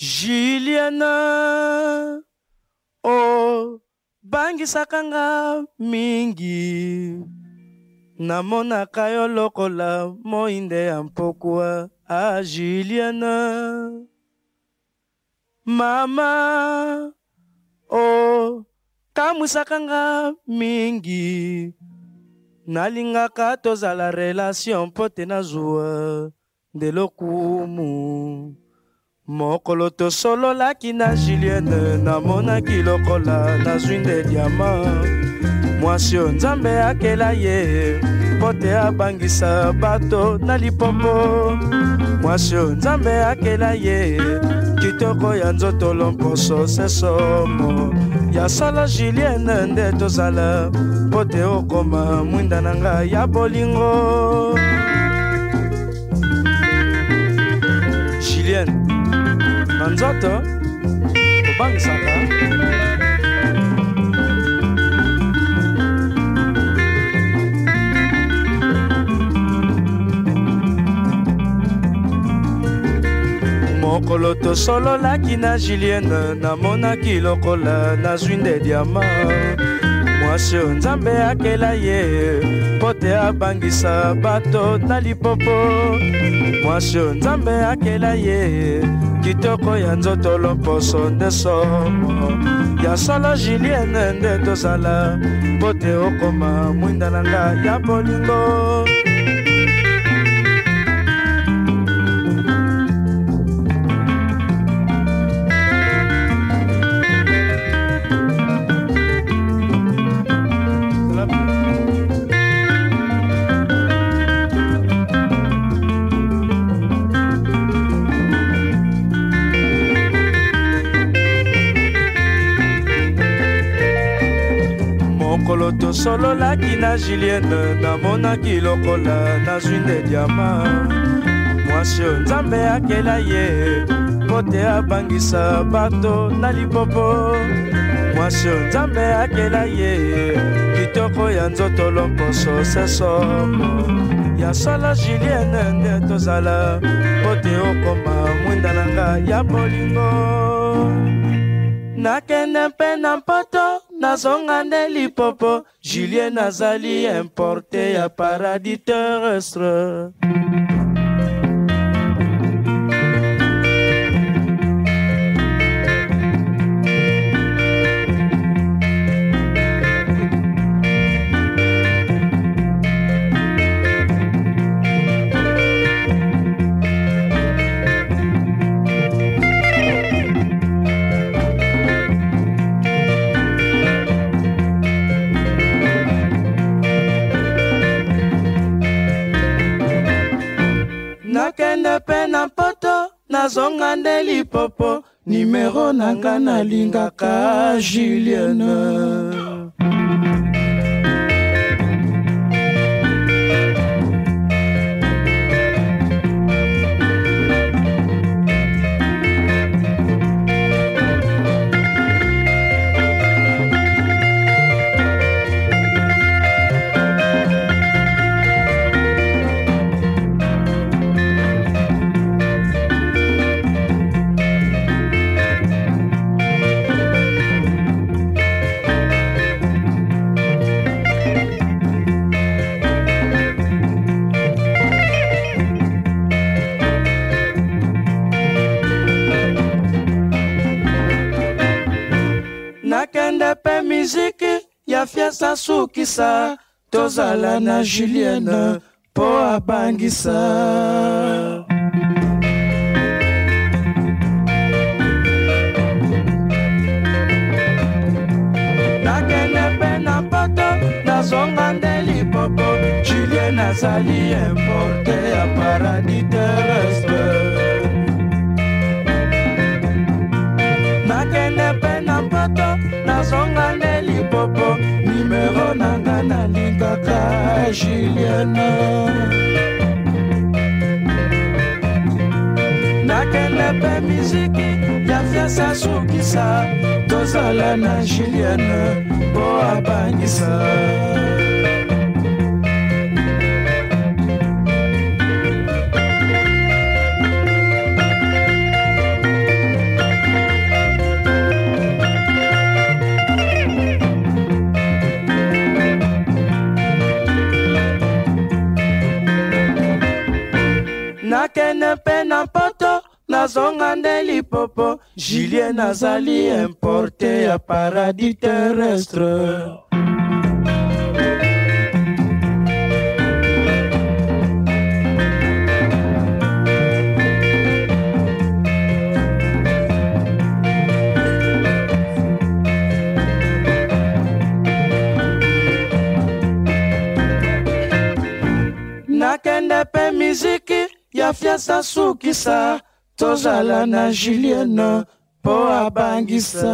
Juliana o oh, bangisaka nga mingi namonaka yo lokola moinde ya mpokwa a Juliana mama o oh, kamwisaka nga mingi nalingaka tozala relation mpo te nazwa ndelokumu mokolo tosololaki na julienne namonaki lokola nazwi nde diama mwasi oyo nzambe akela ye mpo te abangisa bato na lipopo mwasi oyo nzambe akela ye kitoko ya nzoto lomposo sesomo ya sala julienne nde tozala mpo te okoma mwinda na ngai ya bolingo nzoto obangisaka mokolo tosololaki na julienne namonaki lokola nazwi nde diamant dimension nzambe akela ye mpo te abangisa bato na lipopo mwasio nzambe akela ye kitoko ya nzoto lomposo nde somo ya solo julienne nde tozala mpo te okoma mwinda na nga ya bolingo mokolo tosololaki na julienne namonaki lokola nazwi nde diama mwasi oyo nzambe akela ye kote abangisa bato na lipopo mwasi oyo nzambe akela ye kitoko ya nzoto loposo seso ya sala julienne nde tozala kote okoma mwinda na ngai ya bolingo nakende mpe na mpoto nazonga nde lipopo julie nazali importe ya paradis terrestre mpe na poto nazonga nde lipopo nimero na nga nalingaka julienne ekende mpe miziki ya fiasa sukisa tozala na julienne mpo abangisa nakende mpe na poto nazonga nde lipopo julien azali importe ya paradis terrestre na juliana nakende mpe miziki ya fiasa sukisa tozala na juliana mpo abangisa nakende mpe na poto nazonga nde lipopo julie nazali importe ya paradis terrestre ya fiasa sukisa tozala na julienne mpo abangisa